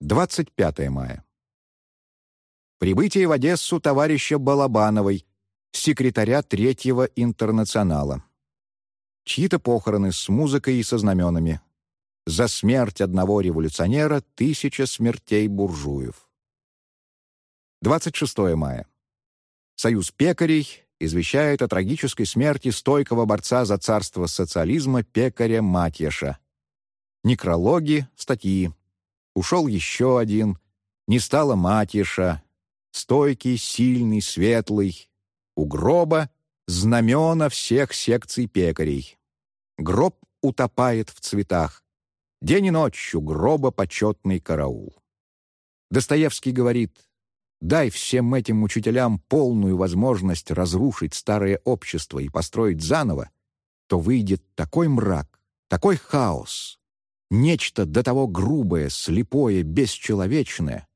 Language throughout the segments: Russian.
25 мая. Прибытие в Одессу товарища Балабановой, секретаря Третьего интернационала. Чьи-то похороны с музыкой и со знаменами. За смерть одного революционера тысяча смертей буржуев. 26 мая. Союз пекарей извещает о трагической смерти стойкого борца за царство социализма пекаря Матьяша. Некрологи, статьи. Ушел еще один. Не стало Матьяша. Стойкий, сильный, светлый. У гроба знамена всех секций пекарей. Гроб утопает в цветах. День и ночь у гроба почетный караул. Достоевский говорит, «Дай всем этим учителям полную возможность разрушить старое общество и построить заново, то выйдет такой мрак, такой хаос, нечто до того грубое, слепое, бесчеловечное,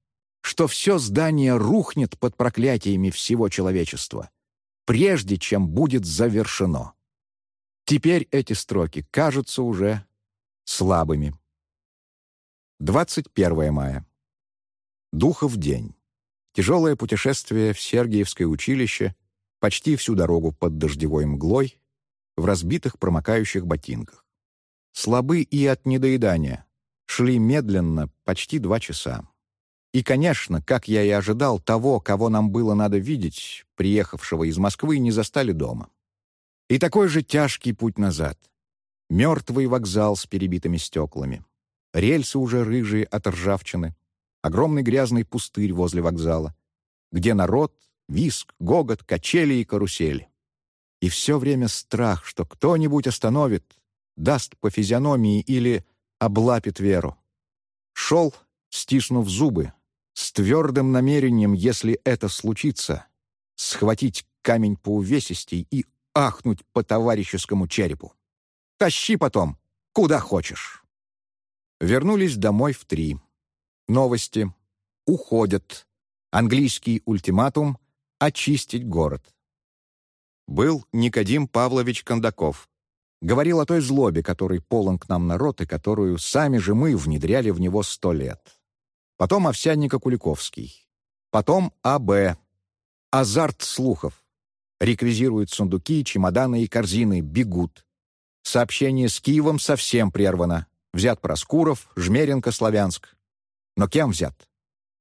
что все здание рухнет под проклятиями всего человечества, прежде чем будет завершено». Теперь эти строки кажутся уже слабыми. 21 мая. Духов день. Тяжелое путешествие в Сергиевское училище, почти всю дорогу под дождевой мглой, в разбитых промокающих ботинках. Слабы и от недоедания. Шли медленно, почти два часа. И, конечно, как я и ожидал, того, кого нам было надо видеть, приехавшего из Москвы, не застали дома. И такой же тяжкий путь назад. Мертвый вокзал с перебитыми стеклами. Рельсы уже рыжие от ржавчины. Огромный грязный пустырь возле вокзала, где народ, виск, гогот, качели и карусели. И все время страх, что кто-нибудь остановит, даст по физиономии или облапит веру. Шел, стиснув зубы, с твердым намерением, если это случится, схватить камень по увесистей и ахнуть по товарищескому черепу. Тащи потом, куда хочешь. Вернулись домой в три. Новости. Уходят. Английский ультиматум — очистить город. Был Никодим Павлович Кондаков. Говорил о той злобе, которой полон к нам народ и которую сами же мы внедряли в него сто лет. Потом Овсянника Куликовский. Потом А.Б. Азарт слухов. Реквизируют сундуки, чемоданы и корзины, бегут. Сообщение с Киевом совсем прервано. Взят Проскуров, Жмеренко, Славянск. Но кем взят?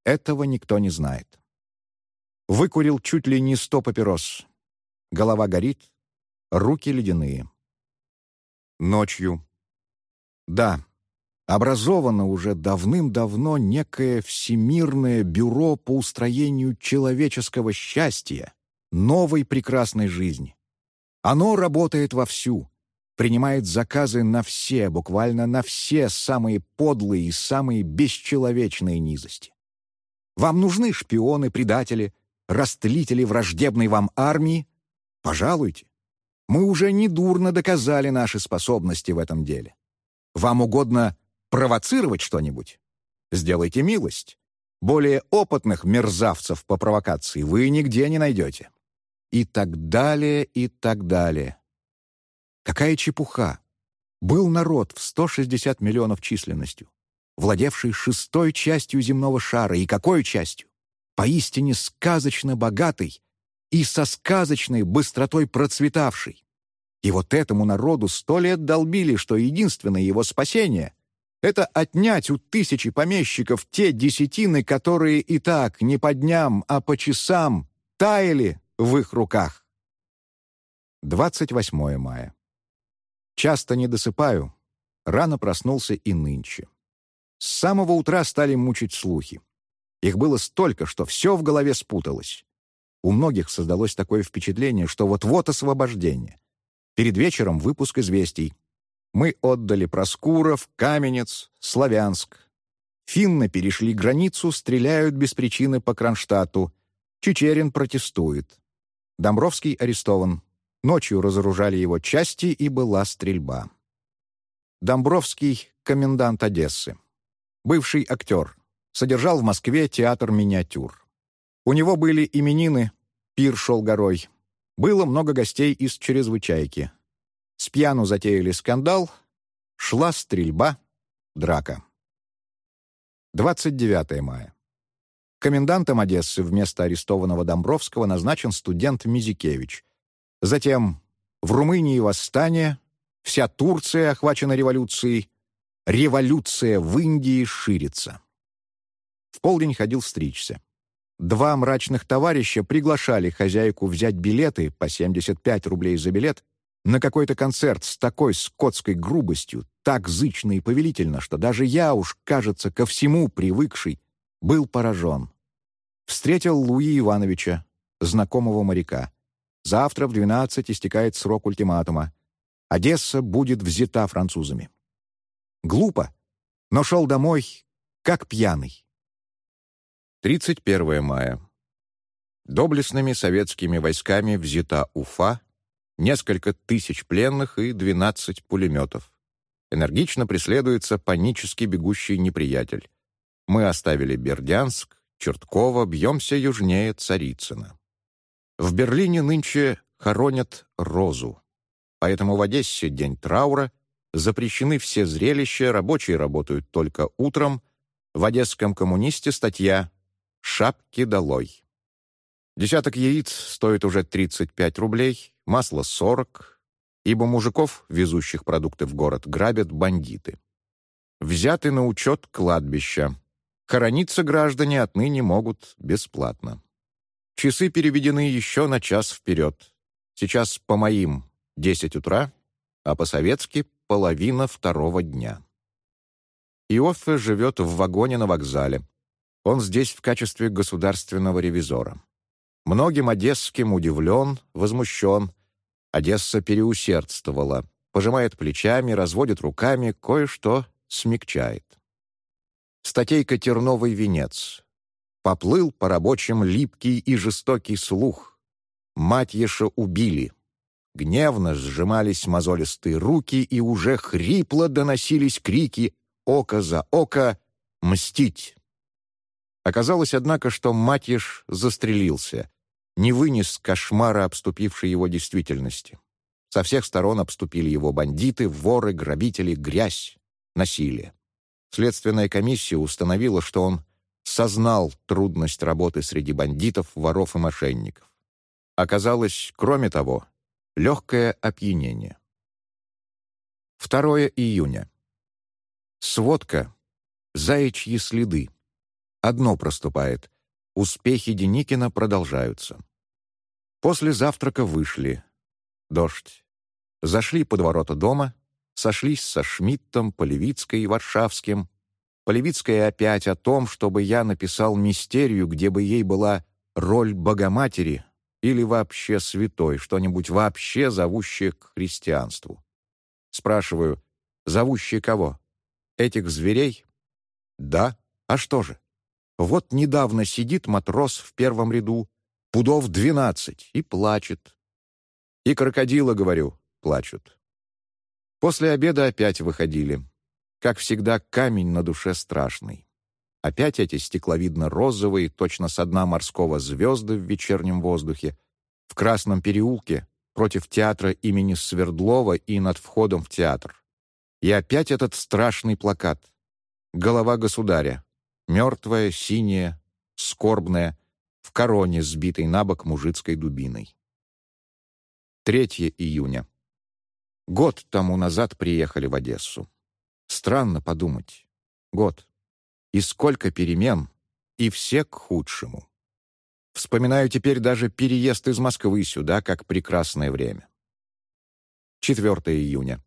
Этого никто не знает. Выкурил чуть ли не сто папирос. Голова горит, руки ледяные. Ночью. Да, образовано уже давным-давно некое всемирное бюро по устроению человеческого счастья, новой прекрасной жизни. Оно работает вовсю, принимает заказы на все, буквально на все самые подлые и самые бесчеловечные низости. Вам нужны шпионы, предатели, растлители враждебной вам армии? Пожалуйте. Мы уже недурно доказали наши способности в этом деле. Вам угодно провоцировать что-нибудь? Сделайте милость. Более опытных мерзавцев по провокации вы нигде не найдете. И так далее, и так далее. Какая чепуха! Был народ в 160 миллионов численностью, владевший шестой частью земного шара. И какой частью? Поистине сказочно богатый и со сказочной быстротой процветавший. И вот этому народу сто лет долбили, что единственное его спасение — это отнять у тысячи помещиков те десятины, которые и так не по дням, а по часам таяли в их руках. 28 мая. Часто не досыпаю. Рано проснулся и нынче. С самого утра стали мучить слухи. Их было столько, что все в голове спуталось. У многих создалось такое впечатление, что вот-вот освобождение. Перед вечером выпуск известий. Мы отдали Проскуров, Каменец, Славянск. Финны перешли границу, стреляют без причины по Кронштадту. Чечерин протестует. Домбровский арестован. Ночью разоружали его части, и была стрельба. Домбровский — комендант Одессы. Бывший актер. Содержал в Москве театр миниатюр. У него были именины, пир шел горой. Было много гостей из чрезвычайки. С пьяну затеяли скандал, шла стрельба, драка. 29 мая. Комендантом Одессы вместо арестованного Домбровского назначен студент Мизикевич. Затем в Румынии восстание, вся Турция охвачена революцией, революция в Индии ширится. В полдень ходил стричься. Два мрачных товарища приглашали хозяйку взять билеты по 75 рублей за билет на какой-то концерт с такой скотской грубостью, так зычно и повелительно, что даже я уж, кажется, ко всему привыкший, был поражен. Встретил Луи Ивановича, знакомого моряка. Завтра в 12 истекает срок ультиматума. Одесса будет взята французами. Глупо, но шел домой, как пьяный. 31 мая. Доблестными советскими войсками взята Уфа, несколько тысяч пленных и 12 пулеметов. Энергично преследуется панически бегущий неприятель. Мы оставили Бердянск, Чертково, бьемся южнее Царицына. В Берлине нынче хоронят розу. Поэтому в Одессе день траура, запрещены все зрелища, рабочие работают только утром, в «Одесском коммунисте» статья «Шапки долой». Десяток яиц стоит уже 35 рублей, масло 40, ибо мужиков, везущих продукты в город, грабят бандиты. Взяты на учет кладбища. Хорониться граждане отныне могут бесплатно. Часы переведены еще на час вперед. Сейчас по моим 10 утра, а по-советски половина второго дня. Иоффе живет в вагоне на вокзале. Он здесь в качестве государственного ревизора. Многим одесским удивлен, возмущен. Одесса переусердствовала, пожимает плечами, разводит руками, кое-что смягчает. Статейка «Терновый венец». Поплыл по рабочим липкий и жестокий слух. Матьеша убили. Гневно сжимались мозолистые руки, и уже хрипло доносились крики «Око за око! Мстить!» Оказалось, однако, что Матьеш застрелился, не вынес кошмара, обступившей его действительности. Со всех сторон обступили его бандиты, воры, грабители, грязь, насилие. Следственная комиссия установила, что он сознал трудность работы среди бандитов, воров и мошенников. Оказалось, кроме того, легкое опьянение. 2 июня. Сводка. Заячьи следы. Одно проступает. Успехи Деникина продолжаются. После завтрака вышли. Дождь. Зашли под ворота дома, сошлись со Шмидтом, Полевицкой и Варшавским. Полевицкая опять о том, чтобы я написал мистерию, где бы ей была роль Богоматери или вообще святой, что-нибудь вообще зовущее к христианству. Спрашиваю, зовущее кого? Этих зверей? Да. А что же? Вот недавно сидит матрос в первом ряду, пудов двенадцать, и плачет. И крокодила, говорю, плачут. После обеда опять выходили. Как всегда, камень на душе страшный. Опять эти стекловидно-розовые, точно со дна морского звезды в вечернем воздухе, в Красном переулке, против театра имени Свердлова и над входом в театр. И опять этот страшный плакат. Голова государя, мертвая, синяя, скорбная, в короне, сбитой на бок мужицкой дубиной. 3 июня. Год тому назад приехали в Одессу. Странно подумать. Год. И сколько перемен, и все к худшему. Вспоминаю теперь даже переезд из Москвы сюда, как прекрасное время. 4 июня.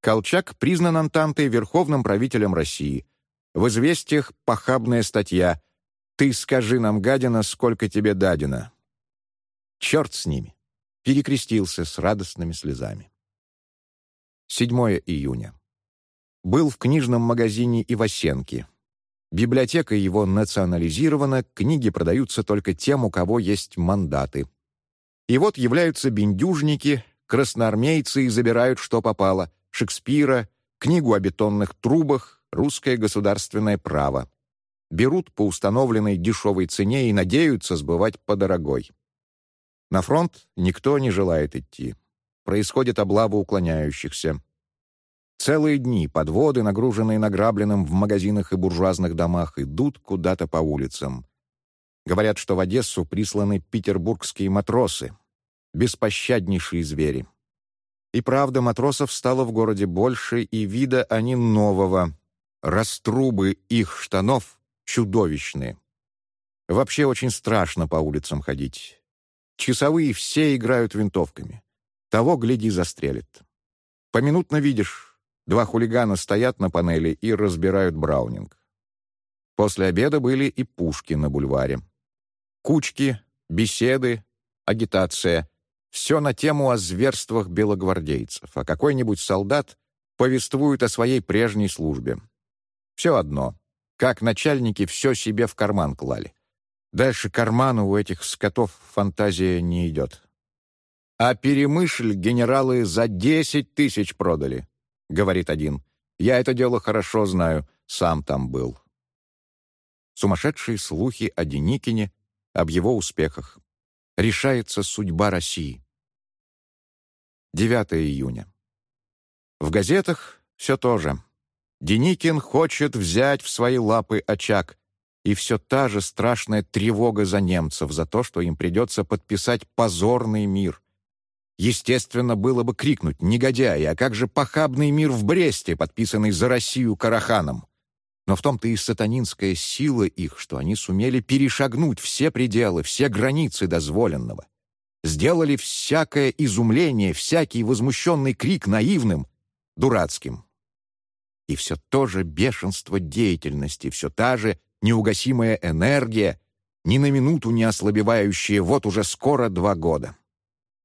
Колчак признан Антантой верховным правителем России — в известиях похабная статья «Ты скажи нам, гадина, сколько тебе дадено». Черт с ними. Перекрестился с радостными слезами. 7 июня. Был в книжном магазине Ивасенки. Библиотека его национализирована, книги продаются только тем, у кого есть мандаты. И вот являются бендюжники, красноармейцы и забирают, что попало, Шекспира, книгу о бетонных трубах, русское государственное право. Берут по установленной дешевой цене и надеются сбывать по дорогой. На фронт никто не желает идти. Происходит облава уклоняющихся. Целые дни подводы, нагруженные награбленным в магазинах и буржуазных домах, идут куда-то по улицам. Говорят, что в Одессу присланы петербургские матросы, беспощаднейшие звери. И правда, матросов стало в городе больше, и вида они нового. Раструбы их штанов чудовищные. Вообще очень страшно по улицам ходить. Часовые все играют винтовками. Того, гляди, застрелит. Поминутно видишь, Два хулигана стоят на панели и разбирают Браунинг. После обеда были и пушки на бульваре. Кучки, беседы, агитация — все на тему о зверствах белогвардейцев, а какой-нибудь солдат повествует о своей прежней службе. Все одно, как начальники все себе в карман клали. Дальше карману у этих скотов фантазия не идет. А перемышль генералы за десять тысяч продали. — говорит один. «Я это дело хорошо знаю, сам там был». Сумасшедшие слухи о Деникине, об его успехах. Решается судьба России. 9 июня. В газетах все то же. Деникин хочет взять в свои лапы очаг, и все та же страшная тревога за немцев, за то, что им придется подписать позорный мир, Естественно, было бы крикнуть «Негодяи! А как же похабный мир в Бресте, подписанный за Россию Караханом?» Но в том-то и сатанинская сила их, что они сумели перешагнуть все пределы, все границы дозволенного. Сделали всякое изумление, всякий возмущенный крик наивным, дурацким. И все то же бешенство деятельности, все та же неугасимая энергия, ни на минуту не ослабевающая вот уже скоро два года.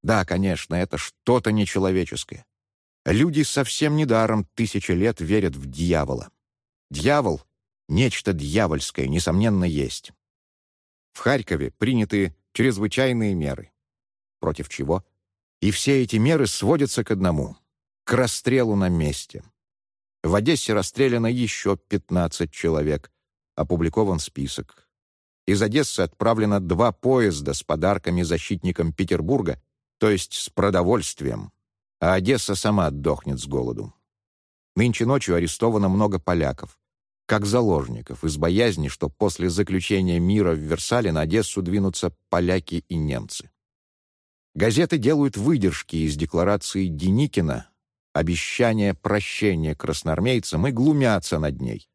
Да, конечно, это что-то нечеловеческое. Люди совсем недаром тысячи лет верят в дьявола. Дьявол — нечто дьявольское, несомненно, есть. В Харькове приняты чрезвычайные меры. Против чего? И все эти меры сводятся к одному — к расстрелу на месте. В Одессе расстреляно еще 15 человек. Опубликован список. Из Одессы отправлено два поезда с подарками защитникам Петербурга то есть с продовольствием, а Одесса сама отдохнет с голоду. Нынче ночью арестовано много поляков, как заложников, из боязни, что после заключения мира в Версале на Одессу двинутся поляки и немцы. Газеты делают выдержки из декларации Деникина, обещания прощения красноармейцам и глумятся над ней.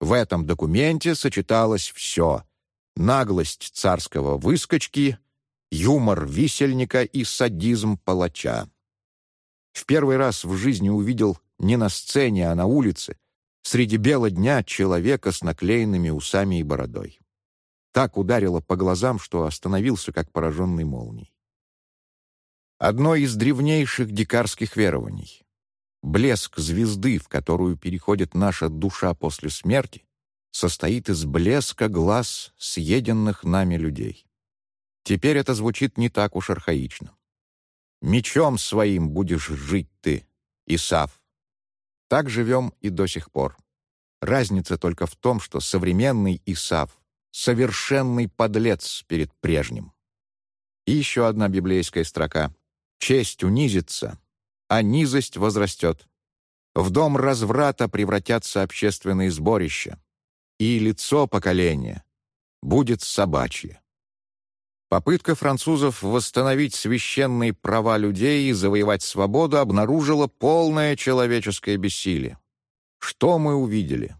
В этом документе сочеталось все — наглость царского выскочки — юмор висельника и садизм палача. В первый раз в жизни увидел не на сцене, а на улице, среди бела дня человека с наклеенными усами и бородой. Так ударило по глазам, что остановился, как пораженный молнией. Одно из древнейших дикарских верований — блеск звезды, в которую переходит наша душа после смерти, состоит из блеска глаз съеденных нами людей. Теперь это звучит не так уж архаично. «Мечом своим будешь жить ты, Исав». Так живем и до сих пор. Разница только в том, что современный Исав — совершенный подлец перед прежним. И еще одна библейская строка. «Честь унизится, а низость возрастет. В дом разврата превратятся общественные сборища, и лицо поколения будет собачье». Попытка французов восстановить священные права людей и завоевать свободу обнаружила полное человеческое бессилие. Что мы увидели?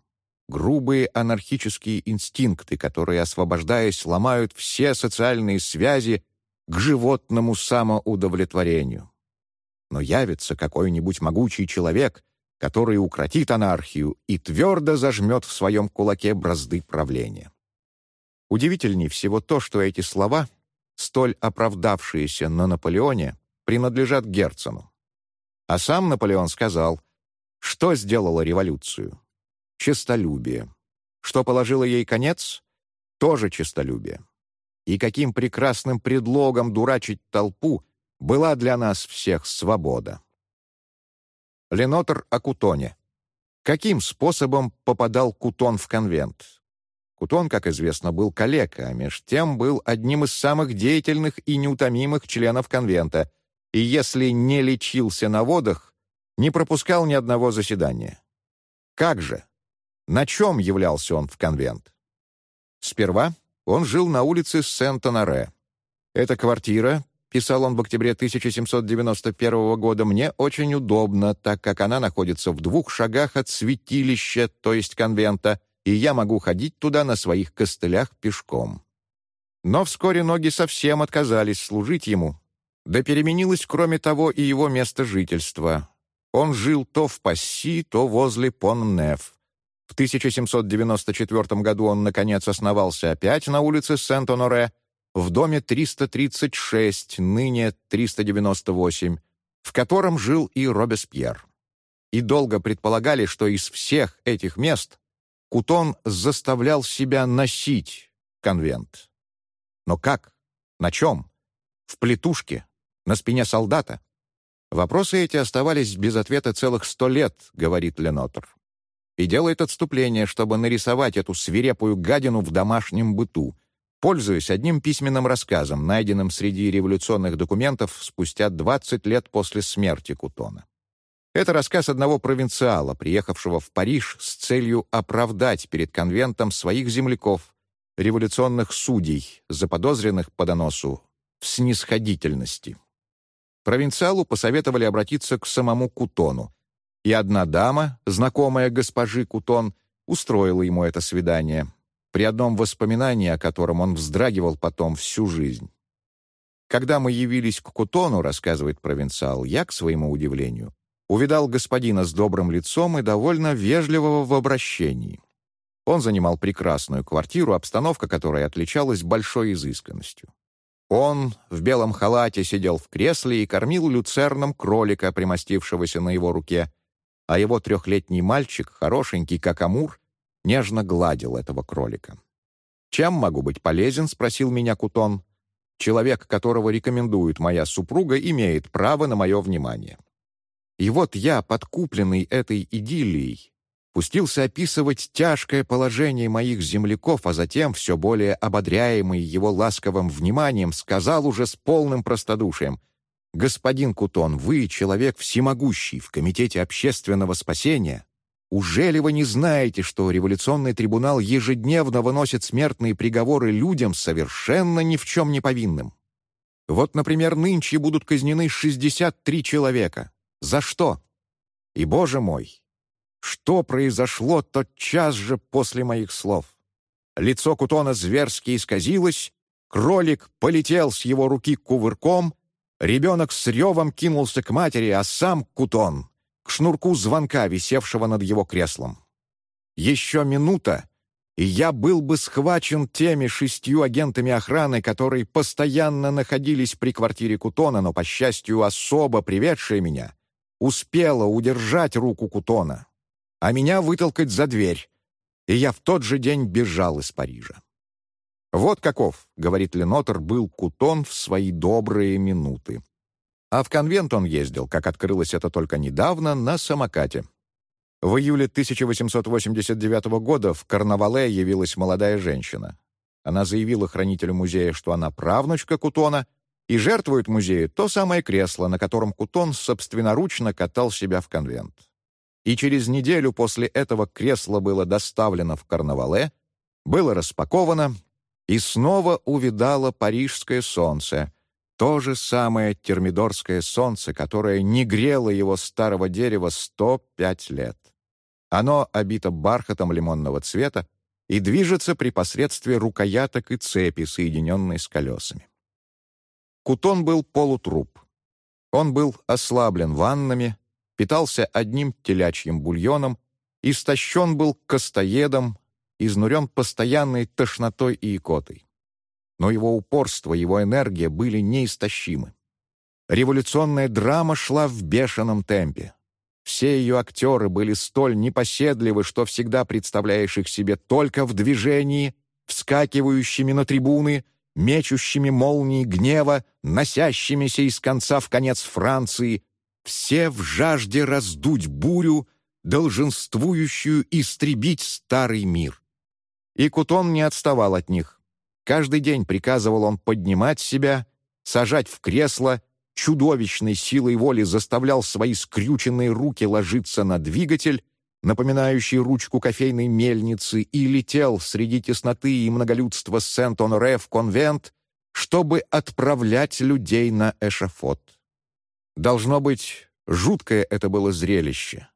Грубые анархические инстинкты, которые, освобождаясь, ломают все социальные связи к животному самоудовлетворению. Но явится какой-нибудь могучий человек, который укротит анархию и твердо зажмет в своем кулаке бразды правления. Удивительней всего то, что эти слова — столь оправдавшиеся на Наполеоне, принадлежат Герцену. А сам Наполеон сказал, что сделало революцию? Честолюбие. Что положило ей конец? Тоже честолюбие. И каким прекрасным предлогом дурачить толпу была для нас всех свобода. Ленотер о Кутоне. Каким способом попадал Кутон в конвент? Кутон, как известно, был калека, а меж тем был одним из самых деятельных и неутомимых членов конвента, и если не лечился на водах, не пропускал ни одного заседания. Как же? На чем являлся он в конвент? Сперва он жил на улице Сент-Оноре. Эта квартира, писал он в октябре 1791 года, мне очень удобна, так как она находится в двух шагах от святилища, то есть конвента, и я могу ходить туда на своих костылях пешком. Но вскоре ноги совсем отказались служить ему, да переменилось, кроме того, и его место жительства. Он жил то в Пасси, то возле Пон-Неф. В 1794 году он, наконец, основался опять на улице Сент-Оноре, в доме 336, ныне 398, в котором жил и Робеспьер. И долго предполагали, что из всех этих мест Кутон заставлял себя носить конвент. Но как? На чем? В плетушке? На спине солдата? Вопросы эти оставались без ответа целых сто лет, говорит Ленотр. И делает отступление, чтобы нарисовать эту свирепую гадину в домашнем быту, пользуясь одним письменным рассказом, найденным среди революционных документов спустя 20 лет после смерти Кутона. Это рассказ одного провинциала, приехавшего в Париж с целью оправдать перед конвентом своих земляков, революционных судей, заподозренных по доносу в снисходительности. Провинциалу посоветовали обратиться к самому Кутону, и одна дама, знакомая госпожи Кутон, устроила ему это свидание, при одном воспоминании о котором он вздрагивал потом всю жизнь. Когда мы явились к Кутону, рассказывает провинциал, я, к своему удивлению, увидал господина с добрым лицом и довольно вежливого в обращении. Он занимал прекрасную квартиру, обстановка которой отличалась большой изысканностью. Он в белом халате сидел в кресле и кормил люцерном кролика, примостившегося на его руке, а его трехлетний мальчик, хорошенький как амур, нежно гладил этого кролика. «Чем могу быть полезен?» — спросил меня Кутон. «Человек, которого рекомендует моя супруга, имеет право на мое внимание». И вот я, подкупленный этой идиллией, пустился описывать тяжкое положение моих земляков, а затем, все более ободряемый его ласковым вниманием, сказал уже с полным простодушием, «Господин Кутон, вы человек всемогущий в Комитете общественного спасения. Ужели вы не знаете, что революционный трибунал ежедневно выносит смертные приговоры людям совершенно ни в чем не повинным? Вот, например, нынче будут казнены 63 человека. За что? И, боже мой, что произошло тот час же после моих слов? Лицо Кутона зверски исказилось, кролик полетел с его руки кувырком, ребенок с ревом кинулся к матери, а сам Кутон — шнурку звонка, висевшего над его креслом. Еще минута, и я был бы схвачен теми шестью агентами охраны, которые постоянно находились при квартире Кутона, но, по счастью, особо приведшие меня — успела удержать руку Кутона, а меня вытолкать за дверь, и я в тот же день бежал из Парижа. «Вот каков», — говорит Ленотер, — «был Кутон в свои добрые минуты». А в конвент он ездил, как открылось это только недавно, на самокате. В июле 1889 года в Карнавале явилась молодая женщина. Она заявила хранителю музея, что она правнучка Кутона — и жертвует музею то самое кресло, на котором Кутон собственноручно катал себя в конвент. И через неделю после этого кресло было доставлено в Карнавале, было распаковано и снова увидало парижское солнце, то же самое термидорское солнце, которое не грело его старого дерева 105 лет. Оно обито бархатом лимонного цвета и движется при посредстве рукояток и цепи, соединенной с колесами. Кутон был полутруп. Он был ослаблен ваннами, питался одним телячьим бульоном, истощен был костоедом, изнурен постоянной тошнотой и икотой. Но его упорство, его энергия были неистощимы. Революционная драма шла в бешеном темпе. Все ее актеры были столь непоседливы, что всегда представляешь их себе только в движении, вскакивающими на трибуны — мечущими молнии гнева, носящимися из конца в конец Франции, все в жажде раздуть бурю, долженствующую истребить старый мир. И Кутон не отставал от них. Каждый день приказывал он поднимать себя, сажать в кресло чудовищной силой воли заставлял свои скрюченные руки ложиться на двигатель, напоминающий ручку кофейной мельницы, и летел среди тесноты и многолюдства Сент-Оноре в конвент, чтобы отправлять людей на эшафот. Должно быть, жуткое это было зрелище.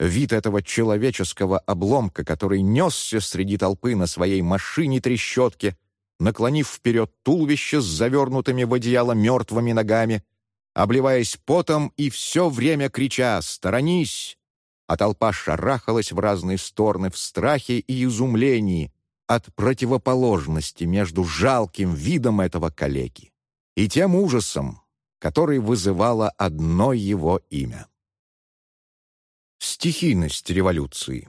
Вид этого человеческого обломка, который несся среди толпы на своей машине-трещотке, наклонив вперед туловище с завернутыми в одеяло мертвыми ногами, обливаясь потом и все время крича «Сторонись!», а толпа шарахалась в разные стороны в страхе и изумлении от противоположности между жалким видом этого калеки и тем ужасом, который вызывало одно его имя. Стихийность революции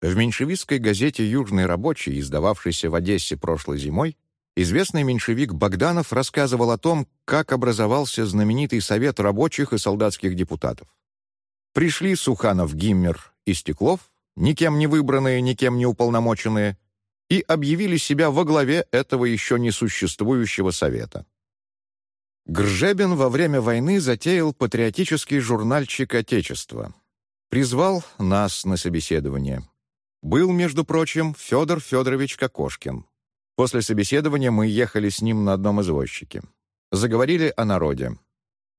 В меньшевистской газете «Южный рабочий», издававшейся в Одессе прошлой зимой, известный меньшевик Богданов рассказывал о том, как образовался знаменитый Совет рабочих и солдатских депутатов. Пришли Суханов, Гиммер и Стеклов, никем не выбранные, никем не уполномоченные, и объявили себя во главе этого еще не существующего совета. Гржебин во время войны затеял патриотический журнальчик «Отечество». Призвал нас на собеседование. Был, между прочим, Федор Федорович Кокошкин. После собеседования мы ехали с ним на одном извозчике. Заговорили о народе.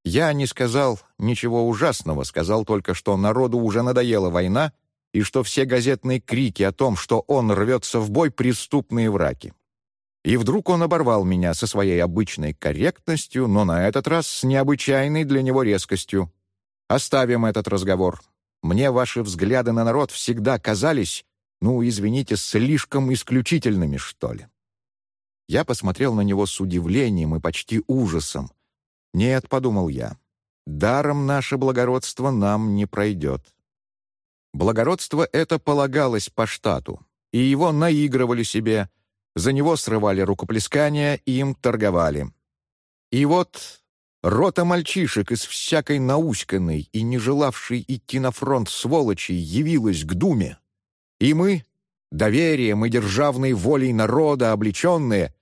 Я не сказал ничего ужасного, сказал только, что народу уже надоела война и что все газетные крики о том, что он рвется в бой, преступные враки. И вдруг он оборвал меня со своей обычной корректностью, но на этот раз с необычайной для него резкостью. «Оставим этот разговор. Мне ваши взгляды на народ всегда казались, ну, извините, слишком исключительными, что ли». Я посмотрел на него с удивлением и почти ужасом. «Нет», — подумал я, — «даром наше благородство нам не пройдет». Благородство это полагалось по штату, и его наигрывали себе — за него срывали рукоплескания и им торговали. И вот рота мальчишек из всякой науськанной и не желавшей идти на фронт сволочи явилась к Думе. И мы, доверием и державной волей народа облеченные,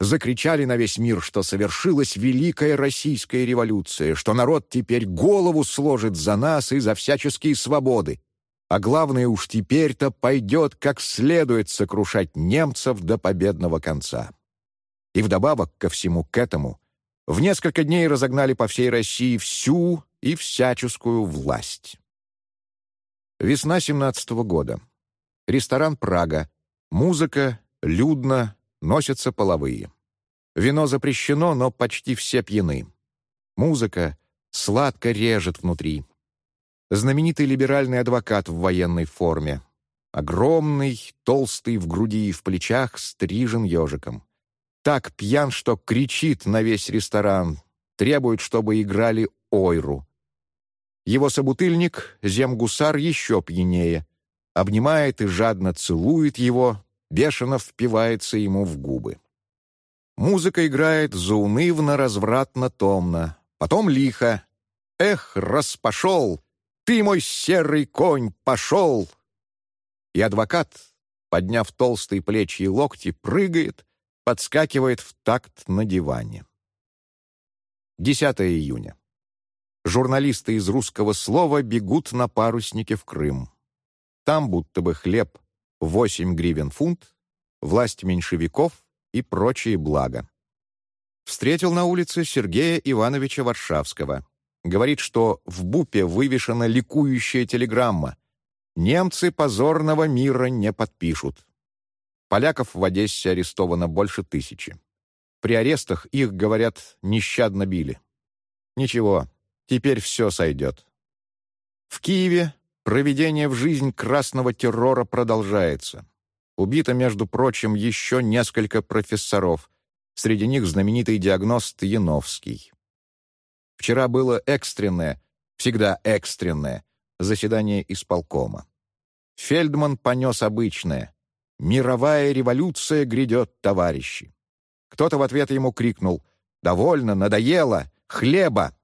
закричали на весь мир, что совершилась Великая Российская революция, что народ теперь голову сложит за нас и за всяческие свободы, а главное уж теперь-то пойдет как следует сокрушать немцев до победного конца. И вдобавок ко всему к этому в несколько дней разогнали по всей России всю и всяческую власть. Весна 17 -го года. Ресторан «Прага». Музыка, людно, носятся половые. Вино запрещено, но почти все пьяны. Музыка сладко режет внутри, знаменитый либеральный адвокат в военной форме. Огромный, толстый в груди и в плечах, стрижен ежиком. Так пьян, что кричит на весь ресторан, требует, чтобы играли ойру. Его собутыльник, земгусар, еще пьянее. Обнимает и жадно целует его, бешено впивается ему в губы. Музыка играет заунывно, развратно, томно. Потом лихо. «Эх, распошел!» Ты, мой серый конь, пошел!» И адвокат, подняв толстые плечи и локти, прыгает, подскакивает в такт на диване. 10 июня. Журналисты из русского слова бегут на паруснике в Крым. Там будто бы хлеб 8 гривен фунт, власть меньшевиков и прочие блага. Встретил на улице Сергея Ивановича Варшавского. Говорит, что в БУПе вывешена ликующая телеграмма. Немцы позорного мира не подпишут. Поляков в Одессе арестовано больше тысячи. При арестах их, говорят, нещадно били. Ничего, теперь все сойдет. В Киеве проведение в жизнь красного террора продолжается. Убито, между прочим, еще несколько профессоров. Среди них знаменитый диагност Яновский. Вчера было экстренное, всегда экстренное, заседание исполкома. Фельдман понес обычное. «Мировая революция грядет, товарищи!» Кто-то в ответ ему крикнул «Довольно, надоело! Хлеба!»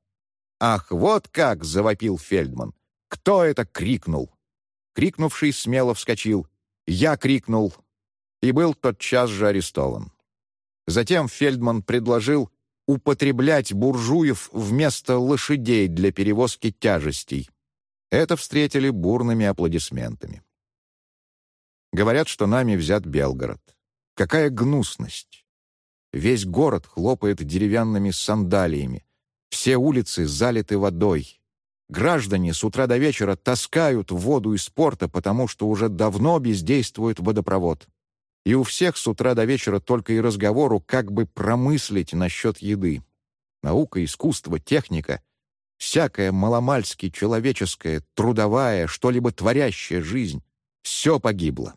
«Ах, вот как!» — завопил Фельдман. «Кто это крикнул?» Крикнувший смело вскочил. «Я крикнул!» И был тотчас же арестован. Затем Фельдман предложил употреблять буржуев вместо лошадей для перевозки тяжестей. Это встретили бурными аплодисментами. Говорят, что нами взят Белгород. Какая гнусность! Весь город хлопает деревянными сандалиями. Все улицы залиты водой. Граждане с утра до вечера таскают воду из порта, потому что уже давно бездействует водопровод. И у всех с утра до вечера только и разговору, как бы промыслить насчет еды. Наука, искусство, техника — всякая маломальски человеческая, трудовая, что-либо творящая жизнь — все погибло.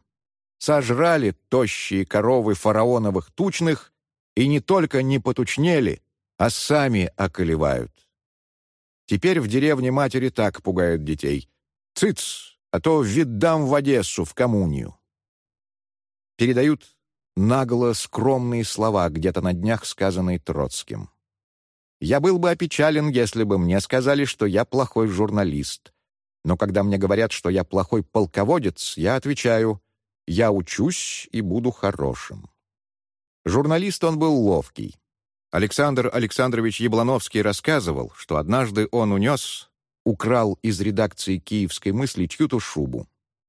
Сожрали тощие коровы фараоновых тучных и не только не потучнели, а сами околевают. Теперь в деревне матери так пугают детей. «Цыц, а то видам в Одессу, в коммунию». Передают нагло скромные слова, где-то на днях сказанные Троцким. «Я был бы опечален, если бы мне сказали, что я плохой журналист. Но когда мне говорят, что я плохой полководец, я отвечаю, я учусь и буду хорошим». Журналист он был ловкий. Александр Александрович Яблоновский рассказывал, что однажды он унес, украл из редакции «Киевской мысли» чью-то шубу.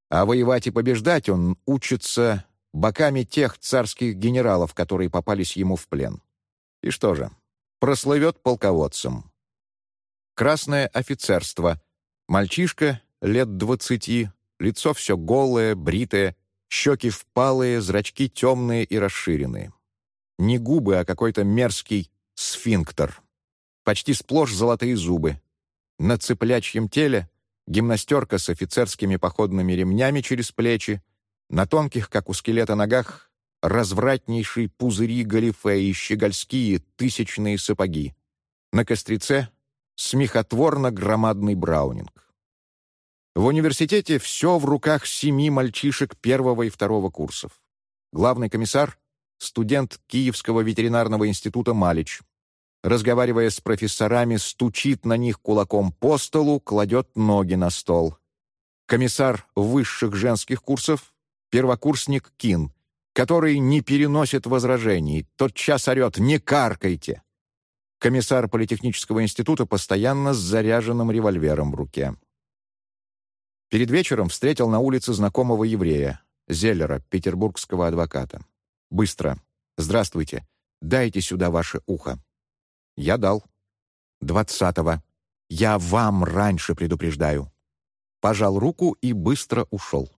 А воевать и побеждать он учится боками тех царских генералов, которые попались ему в плен. И что же, прослывет полководцем. Красное офицерство. Мальчишка, лет двадцати, лицо все голое, бритое, щеки впалые, зрачки темные и расширенные. Не губы, а какой-то мерзкий сфинктер. Почти сплошь золотые зубы. На цыплячьем теле гимнастерка с офицерскими походными ремнями через плечи, на тонких, как у скелета, ногах развратнейшие пузыри галифе и щегольские тысячные сапоги. На кострице смехотворно громадный браунинг. В университете все в руках семи мальчишек первого и второго курсов. Главный комиссар студент Киевского ветеринарного института Малич. Разговаривая с профессорами, стучит на них кулаком по столу, кладет ноги на стол. Комиссар высших женских курсов, первокурсник Кин, который не переносит возражений, тотчас орет «Не каркайте!». Комиссар Политехнического института постоянно с заряженным револьвером в руке. Перед вечером встретил на улице знакомого еврея, Зеллера, петербургского адвоката. Быстро. Здравствуйте. Дайте сюда ваше ухо. Я дал. Двадцатого. Я вам раньше предупреждаю. Пожал руку и быстро ушел.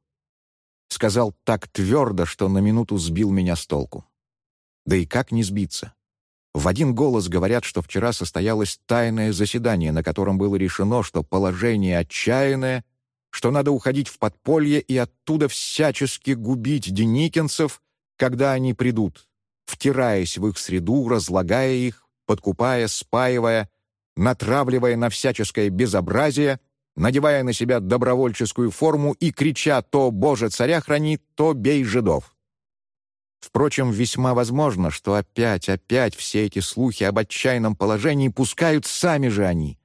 Сказал так твердо, что на минуту сбил меня с толку. Да и как не сбиться? В один голос говорят, что вчера состоялось тайное заседание, на котором было решено, что положение отчаянное, что надо уходить в подполье и оттуда всячески губить деникинцев когда они придут, втираясь в их среду, разлагая их, подкупая, спаивая, натравливая на всяческое безобразие, надевая на себя добровольческую форму и крича то «Боже, царя храни», то «Бей жидов». Впрочем, весьма возможно, что опять, опять все эти слухи об отчаянном положении пускают сами же они.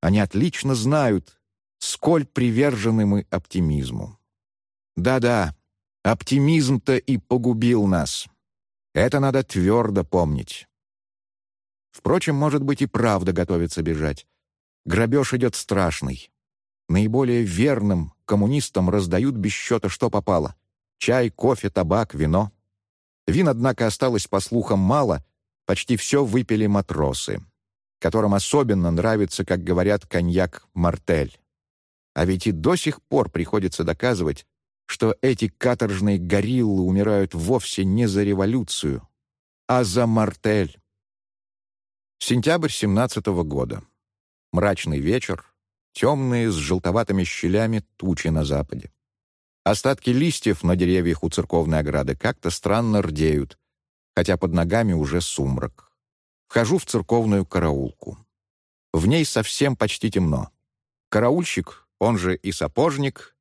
Они отлично знают, сколь привержены мы оптимизму. Да-да, Оптимизм-то и погубил нас. Это надо твердо помнить. Впрочем, может быть, и правда готовится бежать. Грабеж идет страшный. Наиболее верным коммунистам раздают без счета, что попало. Чай, кофе, табак, вино. Вин, однако, осталось, по слухам, мало, почти все выпили матросы, которым особенно нравится, как говорят, коньяк «Мартель». А ведь и до сих пор приходится доказывать, что эти каторжные гориллы умирают вовсе не за революцию, а за мартель. Сентябрь 17 -го года. Мрачный вечер, темные с желтоватыми щелями тучи на западе. Остатки листьев на деревьях у церковной ограды как-то странно рдеют, хотя под ногами уже сумрак. Вхожу в церковную караулку. В ней совсем почти темно. Караульщик, он же и сапожник,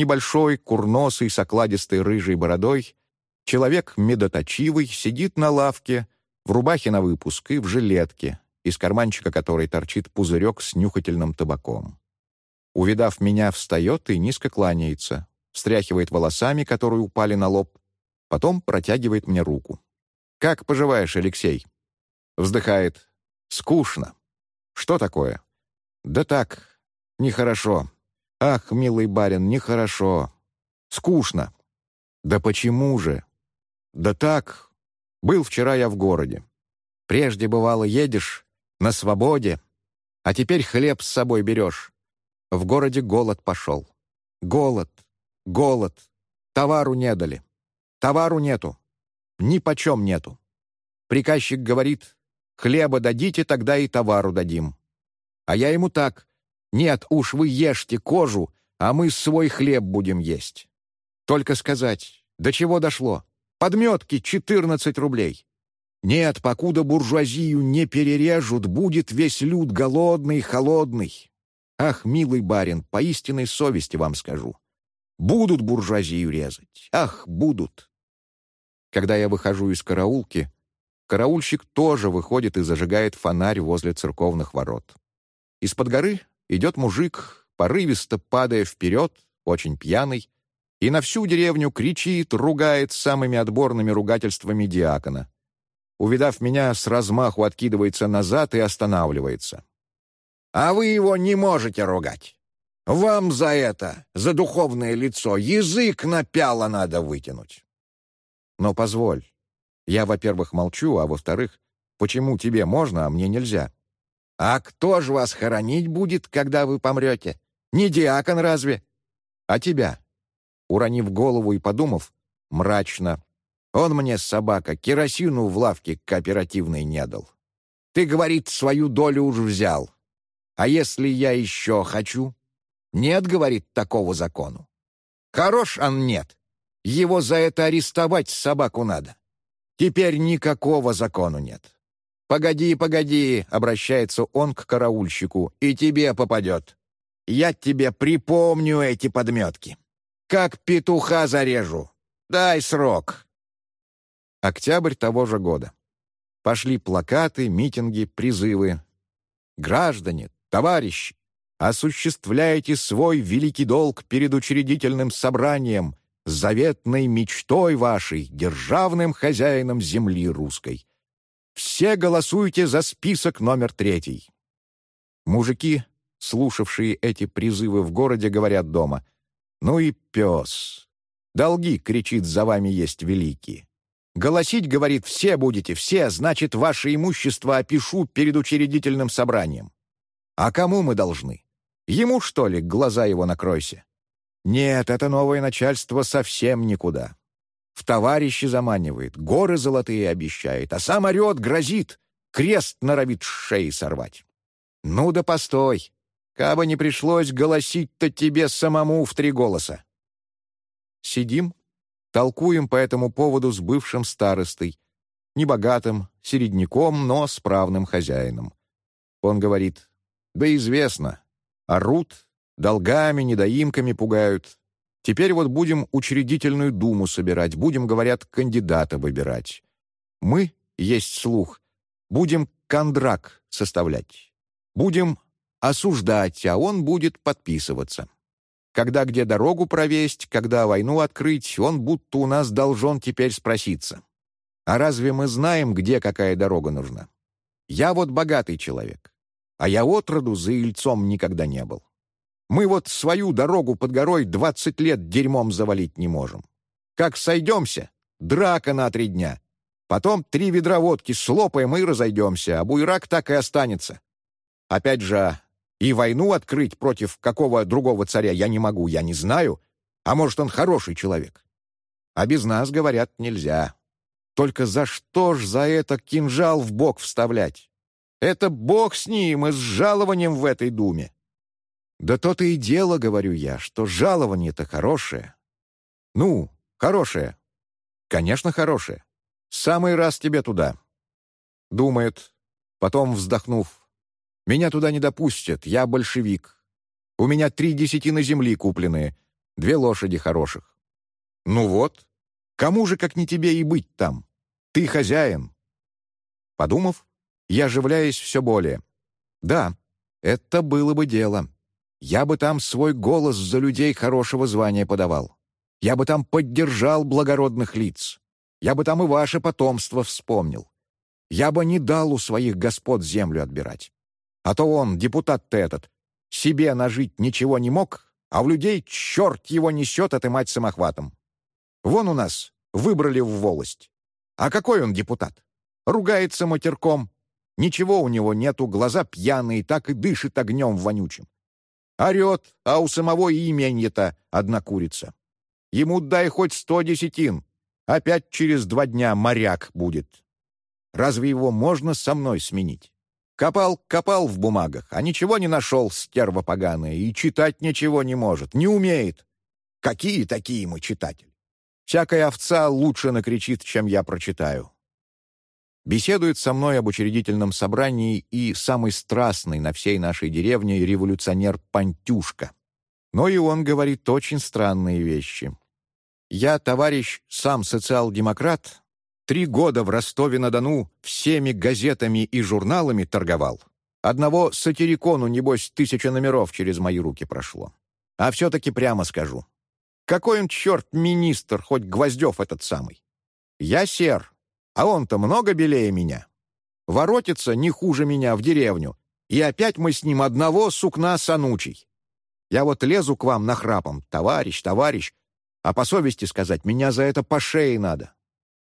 Небольшой, курносый, с окладистой рыжей бородой, человек медоточивый, сидит на лавке, в рубахе на выпуск и в жилетке, из карманчика которой торчит пузырек с нюхательным табаком. Увидав меня, встает и низко кланяется, встряхивает волосами, которые упали на лоб, потом протягивает мне руку. «Как поживаешь, Алексей?» Вздыхает. Скучно. Что такое? Да так, нехорошо. Ах, милый барин, нехорошо. Скучно. Да почему же? Да так. Был вчера я в городе. Прежде, бывало, едешь на свободе, а теперь хлеб с собой берешь. В городе голод пошел. Голод, голод. Товару не дали. Товару нету. Ни почем нету. Приказчик говорит, хлеба дадите, тогда и товару дадим. А я ему так, нет, уж вы ешьте кожу, а мы свой хлеб будем есть. Только сказать, до чего дошло? Подметки 14 рублей. Нет, покуда буржуазию не перережут, будет весь люд голодный, холодный. Ах, милый барин, по истинной совести вам скажу. Будут буржуазию резать. Ах, будут. Когда я выхожу из караулки, караульщик тоже выходит и зажигает фонарь возле церковных ворот. Из-под горы идет мужик, порывисто падая вперед, очень пьяный, и на всю деревню кричит, ругает самыми отборными ругательствами диакона. Увидав меня, с размаху откидывается назад и останавливается. «А вы его не можете ругать. Вам за это, за духовное лицо, язык напяло надо вытянуть». «Но позволь. Я, во-первых, молчу, а во-вторых, почему тебе можно, а мне нельзя?» «А кто же вас хоронить будет, когда вы помрете? Не диакон разве?» «А тебя?» Уронив голову и подумав, мрачно. «Он мне, собака, керосину в лавке кооперативной не дал. Ты, говорит, свою долю уж взял. А если я еще хочу?» «Нет, — говорит, — такого закону. Хорош он нет. Его за это арестовать собаку надо. Теперь никакого закону нет. «Погоди, погоди!» — обращается он к караульщику. «И тебе попадет. Я тебе припомню эти подметки. Как петуха зарежу. Дай срок». Октябрь того же года. Пошли плакаты, митинги, призывы. «Граждане, товарищи, осуществляйте свой великий долг перед учредительным собранием, заветной мечтой вашей, державным хозяином земли русской. Все голосуйте за список номер третий». Мужики, слушавшие эти призывы в городе, говорят дома — ну и пес. Долги, кричит, за вами есть великие. Голосить, говорит, все будете, все, значит, ваше имущество опишу перед учредительным собранием. А кому мы должны? Ему, что ли, глаза его накройся? Нет, это новое начальство совсем никуда. В товарищи заманивает, горы золотые обещает, а сам орет, грозит, крест норовит шеи сорвать. Ну да постой, Кабы не пришлось голосить-то тебе самому в три голоса. Сидим, толкуем по этому поводу с бывшим старостой, небогатым, середняком, но справным хозяином. Он говорит, да известно, орут, долгами, недоимками пугают. Теперь вот будем учредительную думу собирать, будем, говорят, кандидата выбирать. Мы, есть слух, будем кондрак составлять. Будем осуждать, а он будет подписываться. Когда где дорогу провесть, когда войну открыть, он будто у нас должен теперь спроситься. А разве мы знаем, где какая дорога нужна? Я вот богатый человек, а я отроду за ильцом никогда не был. Мы вот свою дорогу под горой двадцать лет дерьмом завалить не можем. Как сойдемся, драка на три дня. Потом три ведра водки слопаем и разойдемся, а буйрак так и останется. Опять же, и войну открыть против какого другого царя я не могу, я не знаю. А может, он хороший человек. А без нас, говорят, нельзя. Только за что ж за это кинжал в бок вставлять? Это бог с ним и с жалованием в этой думе. Да то-то и дело, говорю я, что жалование-то хорошее. Ну, хорошее. Конечно, хорошее. Самый раз тебе туда. Думает, потом, вздохнув, меня туда не допустят, я большевик. У меня три десятины земли купленные, две лошади хороших. Ну вот, кому же, как не тебе, и быть там? Ты хозяин. Подумав, я оживляюсь все более. Да, это было бы дело. Я бы там свой голос за людей хорошего звания подавал. Я бы там поддержал благородных лиц. Я бы там и ваше потомство вспомнил. Я бы не дал у своих господ землю отбирать. А то он, депутат-то этот, себе нажить ничего не мог, а в людей черт его несет отымать самохватом. Вон у нас выбрали в волость. А какой он депутат? Ругается матерком. Ничего у него нету, глаза пьяные, так и дышит огнем вонючим. Орет, а у самого именья-то одна курица. Ему дай хоть сто десятин, опять через два дня моряк будет. Разве его можно со мной сменить? Копал, копал в бумагах, а ничего не нашел, стерва поганая, и читать ничего не может, не умеет. Какие такие мы читатели? Всякая овца лучше накричит, чем я прочитаю. Беседует со мной об учредительном собрании и самый страстный на всей нашей деревне революционер Пантюшка. Но и он говорит очень странные вещи. Я, товарищ, сам социал-демократ, Три года в Ростове-на-Дону всеми газетами и журналами торговал. Одного сатирикону, небось, тысяча номеров через мои руки прошло. А все-таки прямо скажу. Какой он, черт, министр, хоть Гвоздев этот самый. Я сер, а он-то много белее меня. Воротится не хуже меня в деревню, и опять мы с ним одного сукна санучий. Я вот лезу к вам нахрапом, товарищ, товарищ, а по совести сказать, меня за это по шее надо.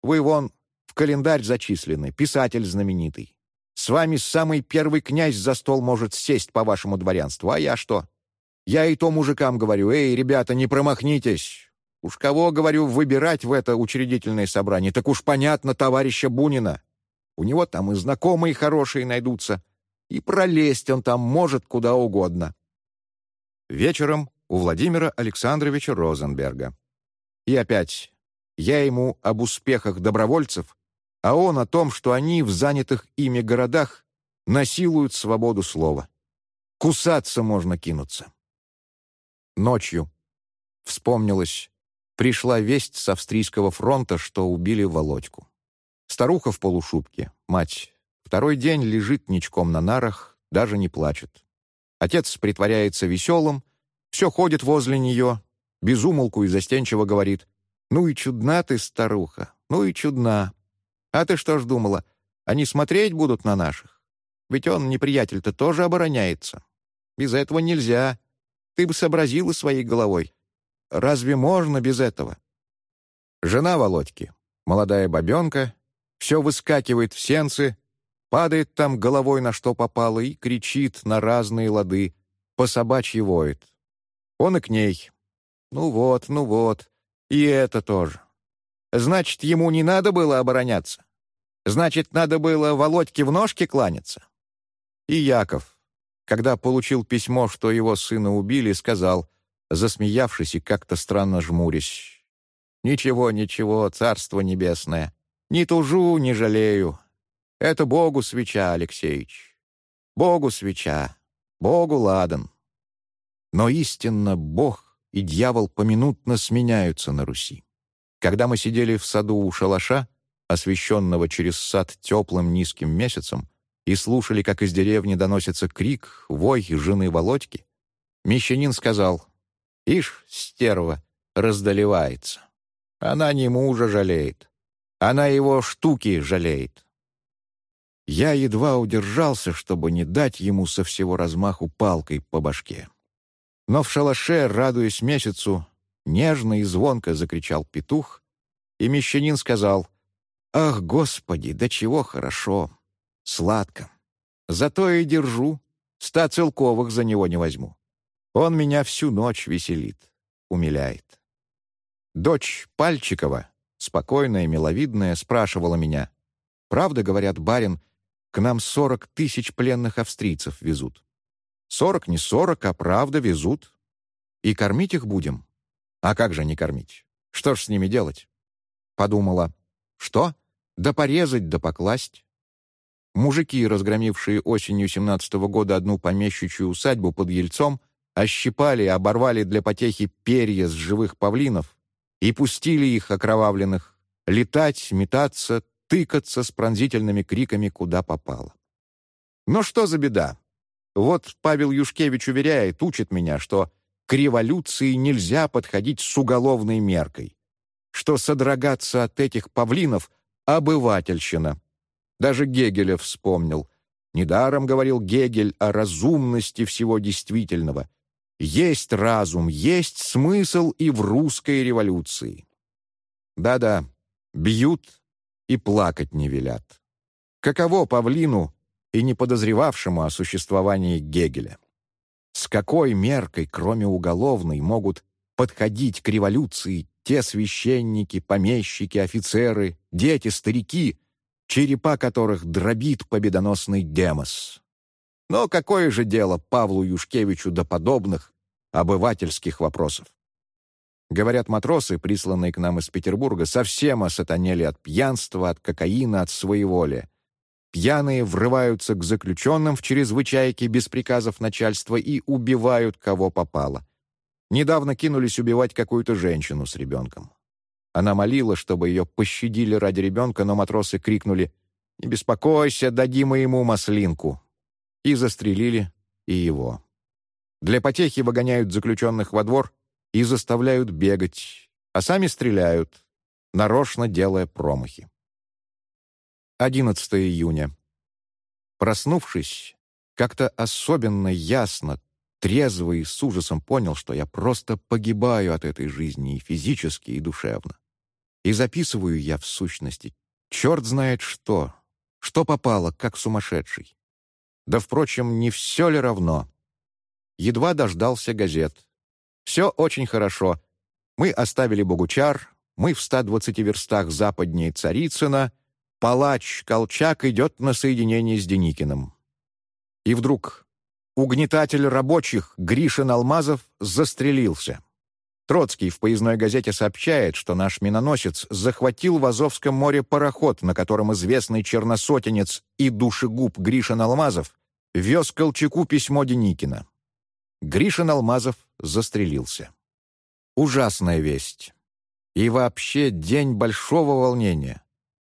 Вы вон в календарь зачислены, писатель знаменитый. С вами самый первый князь за стол может сесть по вашему дворянству, а я что? Я и то мужикам говорю, эй, ребята, не промахнитесь. Уж кого, говорю, выбирать в это учредительное собрание, так уж понятно товарища Бунина. У него там и знакомые хорошие найдутся, и пролезть он там может куда угодно. Вечером у Владимира Александровича Розенберга. И опять я ему об успехах добровольцев, а он о том, что они в занятых ими городах насилуют свободу слова. Кусаться можно кинуться. Ночью. Вспомнилось. Пришла весть с австрийского фронта, что убили Володьку. Старуха в полушубке, мать, второй день лежит ничком на нарах, даже не плачет. Отец притворяется веселым, все ходит возле нее, безумолку и застенчиво говорит «Ну и чудна ты, старуха, ну и чудна. А ты что ж думала, они смотреть будут на наших? Ведь он, неприятель-то, тоже обороняется. Без этого нельзя. Ты бы сообразила своей головой. Разве можно без этого?» Жена Володьки, молодая бабенка, все выскакивает в сенцы, падает там головой на что попало и кричит на разные лады, по собачьи воет. Он и к ней. «Ну вот, ну вот, и это тоже. Значит, ему не надо было обороняться. Значит, надо было Володьке в ножки кланяться. И Яков, когда получил письмо, что его сына убили, сказал, засмеявшись и как-то странно жмурясь, «Ничего, ничего, царство небесное. Не тужу, не жалею. Это Богу свеча, Алексеич. Богу свеча, Богу ладан». Но истинно Бог и дьявол поминутно сменяются на Руси. Когда мы сидели в саду у шалаша, освещенного через сад теплым низким месяцем, и слушали, как из деревни доносится крик, вой жены Володьки, мещанин сказал, «Ишь, стерва, раздолевается. Она не мужа жалеет, она его штуки жалеет». Я едва удержался, чтобы не дать ему со всего размаху палкой по башке. Но в шалаше, радуясь месяцу, нежно и звонко закричал петух, и мещанин сказал, «Ах, Господи, да чего хорошо! Сладко! Зато и держу, ста целковых за него не возьму. Он меня всю ночь веселит, умиляет». Дочь Пальчикова, спокойная, миловидная, спрашивала меня, «Правда, — говорят, барин, — к нам сорок тысяч пленных австрийцев везут?» Сорок не сорок, а правда везут. И кормить их будем? А как же не кормить? Что ж с ними делать? Подумала. Что? Да порезать, да покласть. Мужики, разгромившие осенью семнадцатого года одну помещичью усадьбу под Ельцом, ощипали и оборвали для потехи перья с живых павлинов и пустили их, окровавленных, летать, метаться, тыкаться с пронзительными криками, куда попало. Но что за беда? Вот Павел Юшкевич уверяет, учит меня, что к революции нельзя подходить с уголовной меркой, что содрогаться от этих павлинов — обывательщина. Даже Гегеля вспомнил. Недаром говорил Гегель о разумности всего действительного. Есть разум, есть смысл и в русской революции. Да-да, бьют и плакать не велят. Каково павлину и не подозревавшему о существовании Гегеля? С какой меркой, кроме уголовной, могут подходить к революции те священники, помещики, офицеры, дети, старики, черепа которых дробит победоносный Демос. Но какое же дело Павлу Юшкевичу до подобных обывательских вопросов? Говорят, матросы, присланные к нам из Петербурга, совсем осатанели от пьянства, от кокаина, от своеволия. Пьяные врываются к заключенным в чрезвычайке без приказов начальства и убивают кого попало. Недавно кинулись убивать какую-то женщину с ребенком. Она молила, чтобы ее пощадили ради ребенка, но матросы крикнули «Не беспокойся, дадим ему маслинку!» И застрелили и его. Для потехи выгоняют заключенных во двор и заставляют бегать, а сами стреляют, нарочно делая промахи. 11 июня. Проснувшись, как-то особенно ясно, трезво и с ужасом понял, что я просто погибаю от этой жизни и физически, и душевно. И записываю я в сущности черт знает что, что попало, как сумасшедший. Да, впрочем, не все ли равно? Едва дождался газет. Все очень хорошо. Мы оставили Богучар, мы в 120 верстах западнее Царицына, палач Колчак идет на соединение с Деникиным. И вдруг угнетатель рабочих Гришин Алмазов застрелился. Троцкий в поездной газете сообщает, что наш миноносец захватил в Азовском море пароход, на котором известный черносотенец и душегуб Гришин Алмазов вез Колчаку письмо Деникина. Гришин Алмазов застрелился. Ужасная весть. И вообще день большого волнения.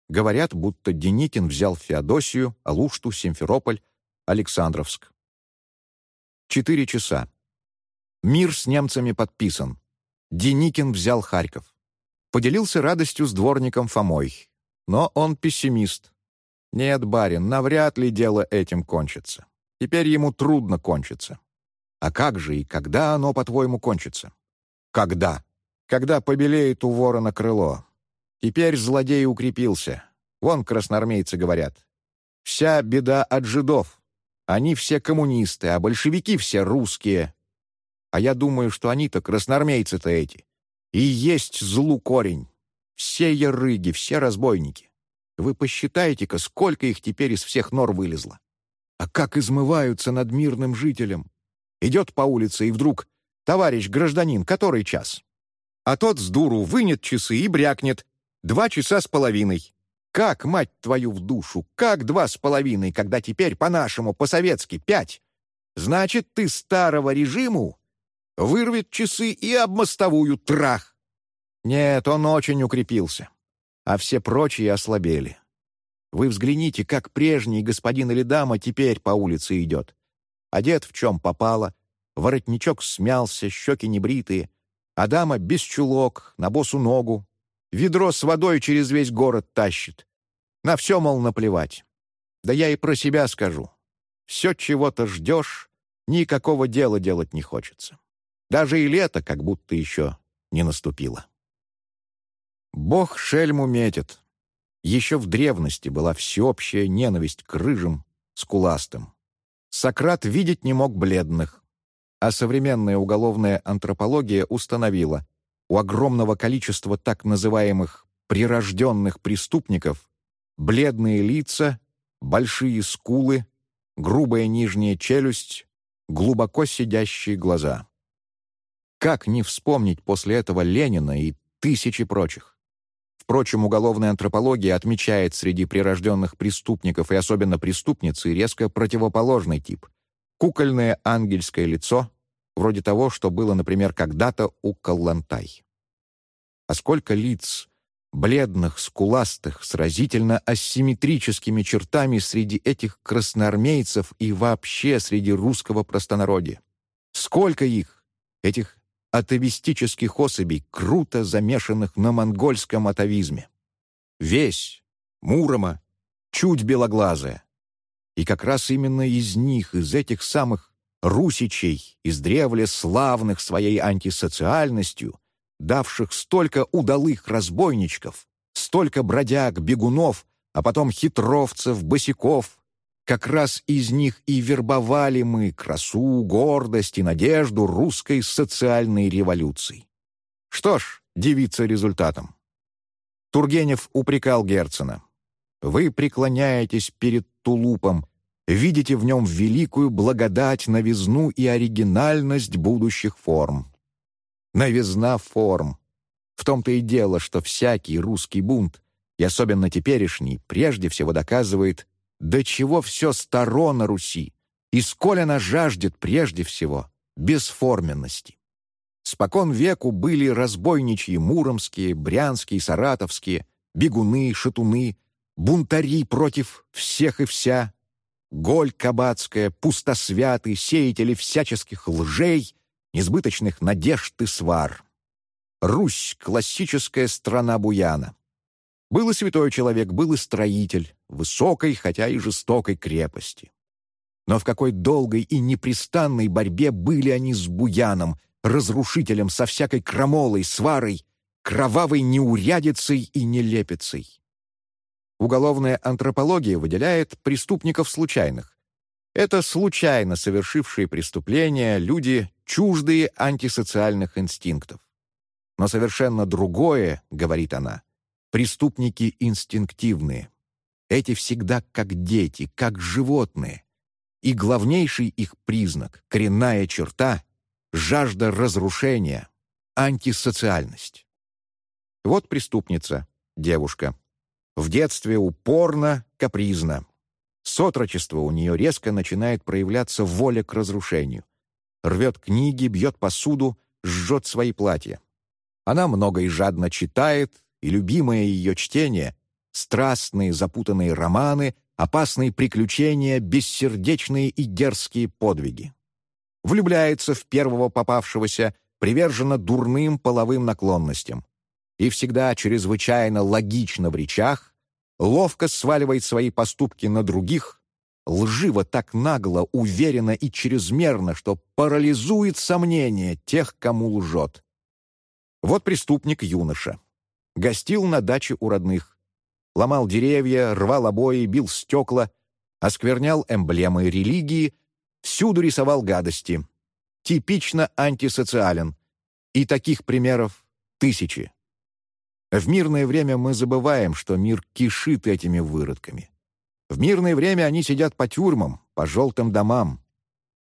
Говорят, будто Деникин взял Феодосию, Алушту, Симферополь, Александровск. Четыре часа. Мир с немцами подписан. Деникин взял Харьков. Поделился радостью с дворником Фомой. Но он пессимист. Нет, барин, навряд ли дело этим кончится. Теперь ему трудно кончиться. А как же и когда оно, по-твоему, кончится? Когда? Когда побелеет у ворона крыло. Теперь злодей укрепился. Вон красноармейцы говорят. Вся беда от жидов. Они все коммунисты, а большевики все русские. А я думаю, что они-то красноармейцы-то эти. И есть злу корень. Все ярыги, все разбойники. Вы посчитайте-ка, сколько их теперь из всех нор вылезло. А как измываются над мирным жителем. Идет по улице, и вдруг «Товарищ гражданин, который час?» А тот с дуру вынет часы и брякнет. Два часа с половиной. Как, мать твою, в душу? Как два с половиной, когда теперь по-нашему, по-советски, пять? Значит, ты старого режиму вырвет часы и об мостовую трах. Нет, он очень укрепился, а все прочие ослабели. Вы взгляните, как прежний господин или дама теперь по улице идет. Одет в чем попало, воротничок смялся, щеки небритые, а дама без чулок, на босу ногу, ведро с водой через весь город тащит. На все, мол, наплевать. Да я и про себя скажу. Все чего-то ждешь, никакого дела делать не хочется. Даже и лето как будто еще не наступило. Бог шельму метит. Еще в древности была всеобщая ненависть к рыжим, скуластым. Сократ видеть не мог бледных. А современная уголовная антропология установила, у огромного количества так называемых прирожденных преступников бледные лица, большие скулы, грубая нижняя челюсть, глубоко сидящие глаза. Как не вспомнить после этого Ленина и тысячи прочих? Впрочем, уголовная антропология отмечает среди прирожденных преступников и особенно преступницы резко противоположный тип — кукольное ангельское лицо, вроде того, что было, например, когда-то у Каллантай. А сколько лиц, бледных, скуластых, с разительно асимметрическими чертами среди этих красноармейцев и вообще среди русского простонародья. Сколько их, этих атовистических особей, круто замешанных на монгольском атовизме. Весь, Мурома, чуть белоглазая. И как раз именно из них, из этих самых русичей, из древле славных своей антисоциальностью, давших столько удалых разбойничков, столько бродяг, бегунов, а потом хитровцев, босиков, как раз из них и вербовали мы красу, гордость и надежду русской социальной революции. Что ж, девица результатом. Тургенев упрекал Герцена. «Вы преклоняетесь перед тулупом, видите в нем великую благодать, новизну и оригинальность будущих форм. Новизна форм. В том-то и дело, что всякий русский бунт, и особенно теперешний, прежде всего доказывает, до чего все старо на Руси, и сколь она жаждет прежде всего бесформенности. Спокон веку были разбойничьи муромские, брянские, саратовские, бегуны, шатуны, бунтари против всех и вся, голь кабацкая, пустосвяты, сеятели всяческих лжей, несбыточных надежд и свар. Русь — классическая страна буяна. Был и святой человек, был и строитель, высокой, хотя и жестокой крепости. Но в какой долгой и непрестанной борьбе были они с буяном, разрушителем со всякой крамолой, сварой, кровавой неурядицей и нелепицей. Уголовная антропология выделяет преступников случайных. Это случайно совершившие преступления люди, чуждые антисоциальных инстинктов. Но совершенно другое, говорит она, преступники инстинктивные. Эти всегда как дети, как животные. И главнейший их признак, коренная черта жажда разрушения, антисоциальность. Вот преступница, девушка. В детстве упорно, капризно. С отрочества у нее резко начинает проявляться воля к разрушению. Рвет книги, бьет посуду, жжет свои платья. Она много и жадно читает, и любимое ее чтение — страстные запутанные романы, опасные приключения, бессердечные и дерзкие подвиги влюбляется в первого попавшегося, привержена дурным половым наклонностям и всегда чрезвычайно логично в речах, ловко сваливает свои поступки на других, лживо так нагло, уверенно и чрезмерно, что парализует сомнения тех, кому лжет. Вот преступник-юноша. Гостил на даче у родных. Ломал деревья, рвал обои, бил стекла, осквернял эмблемы религии — Всюду рисовал гадости. Типично антисоциален. И таких примеров тысячи. В мирное время мы забываем, что мир кишит этими выродками. В мирное время они сидят по тюрьмам, по желтым домам.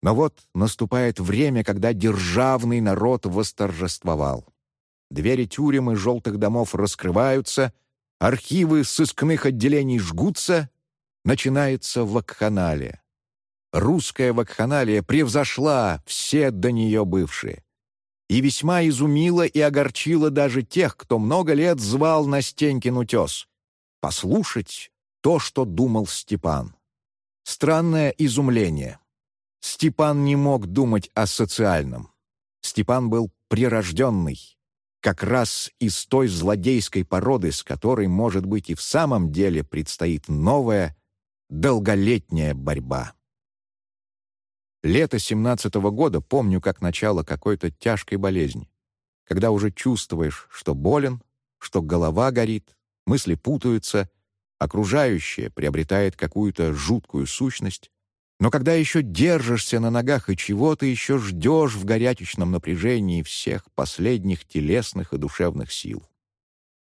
Но вот наступает время, когда державный народ восторжествовал. Двери тюрем и желтых домов раскрываются, архивы сыскных отделений жгутся, начинается вакханалия русская вакханалия превзошла все до нее бывшие и весьма изумила и огорчила даже тех, кто много лет звал на Стенькин утес. Послушать то, что думал Степан. Странное изумление. Степан не мог думать о социальном. Степан был прирожденный, как раз из той злодейской породы, с которой, может быть, и в самом деле предстоит новая, долголетняя борьба. Лето семнадцатого года помню как начало какой-то тяжкой болезни, когда уже чувствуешь, что болен, что голова горит, мысли путаются, окружающее приобретает какую-то жуткую сущность, но когда еще держишься на ногах и чего-то еще ждешь в горячечном напряжении всех последних телесных и душевных сил.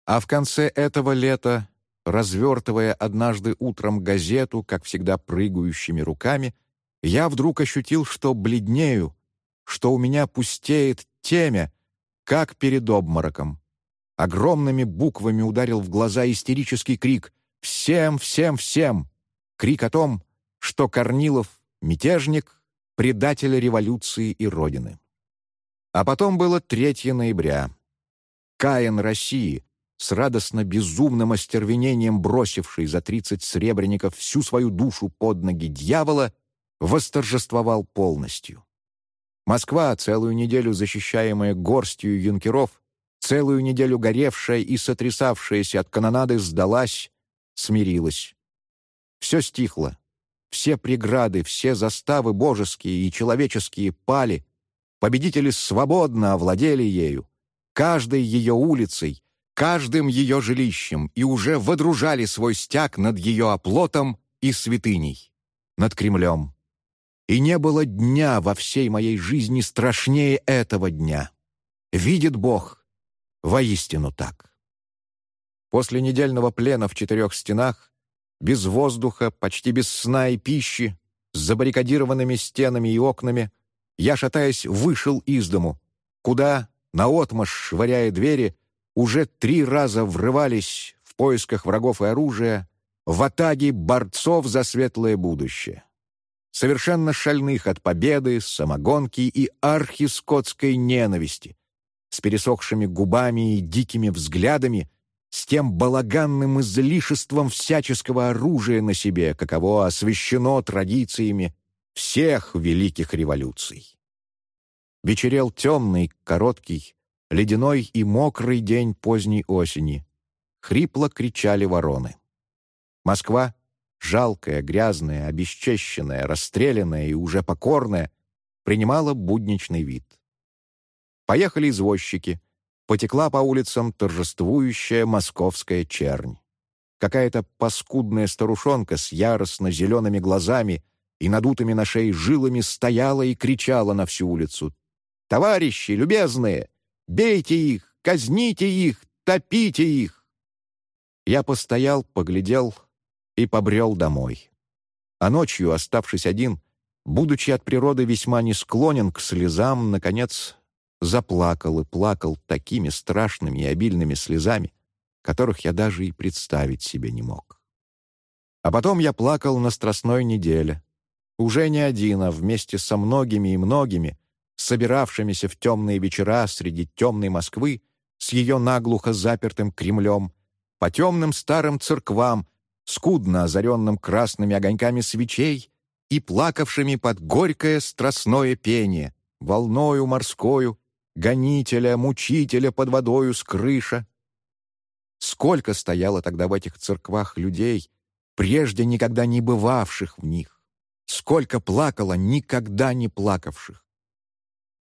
А в конце этого лета, развертывая однажды утром газету, как всегда прыгающими руками, я вдруг ощутил, что бледнею, что у меня пустеет темя, как перед обмороком. Огромными буквами ударил в глаза истерический крик «Всем, всем, всем!» Крик о том, что Корнилов — мятежник, предатель революции и Родины. А потом было 3 ноября. Каин России, с радостно-безумным остервенением бросивший за 30 сребреников всю свою душу под ноги дьявола, восторжествовал полностью. Москва, целую неделю защищаемая горстью юнкеров, целую неделю горевшая и сотрясавшаяся от канонады, сдалась, смирилась. Все стихло. Все преграды, все заставы божеские и человеческие пали. Победители свободно овладели ею. Каждой ее улицей, каждым ее жилищем и уже водружали свой стяг над ее оплотом и святыней, над Кремлем. И не было дня во всей моей жизни страшнее этого дня. Видит Бог, воистину так. После недельного плена в четырех стенах, без воздуха, почти без сна и пищи, с забаррикадированными стенами и окнами, я, шатаясь, вышел из дому, куда, наотмашь швыряя двери, уже три раза врывались в поисках врагов и оружия в атаге борцов за светлое будущее. Совершенно шальных от победы, самогонки и архискотской ненависти, с пересохшими губами и дикими взглядами, с тем балаганным излишеством всяческого оружия на себе, каково освящено традициями всех великих революций. Вечерел темный, короткий, ледяной и мокрый день поздней осени. Хрипло кричали вороны. Москва, жалкая, грязная, обесчещенная, расстрелянная и уже покорная, принимала будничный вид. Поехали извозчики. Потекла по улицам торжествующая московская чернь. Какая-то паскудная старушонка с яростно-зелеными глазами и надутыми на шее жилами стояла и кричала на всю улицу. «Товарищи, любезные, бейте их, казните их, топите их!» Я постоял, поглядел и побрел домой. А ночью, оставшись один, будучи от природы весьма не склонен к слезам, наконец заплакал и плакал такими страшными и обильными слезами, которых я даже и представить себе не мог. А потом я плакал на Страстной неделе, уже не один, а вместе со многими и многими, собиравшимися в темные вечера среди темной Москвы, с ее наглухо запертым Кремлем, по темным старым церквам, скудно озаренным красными огоньками свечей и плакавшими под горькое страстное пение, волною морскою, гонителя, мучителя под водою с крыша. Сколько стояло тогда в этих церквах людей, прежде никогда не бывавших в них. Сколько плакало никогда не плакавших.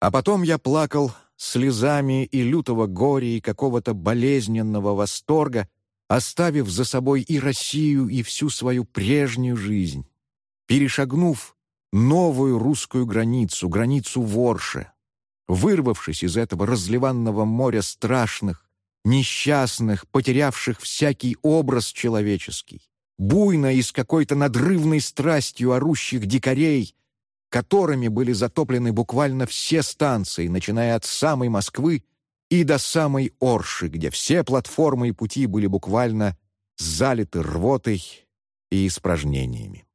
А потом я плакал слезами и лютого горя и какого-то болезненного восторга, оставив за собой и Россию, и всю свою прежнюю жизнь, перешагнув новую русскую границу, границу Ворше, вырвавшись из этого разливанного моря страшных, несчастных, потерявших всякий образ человеческий, буйно и с какой-то надрывной страстью орущих дикарей, которыми были затоплены буквально все станции, начиная от самой Москвы и до самой Орши, где все платформы и пути были буквально залиты рвотой и испражнениями.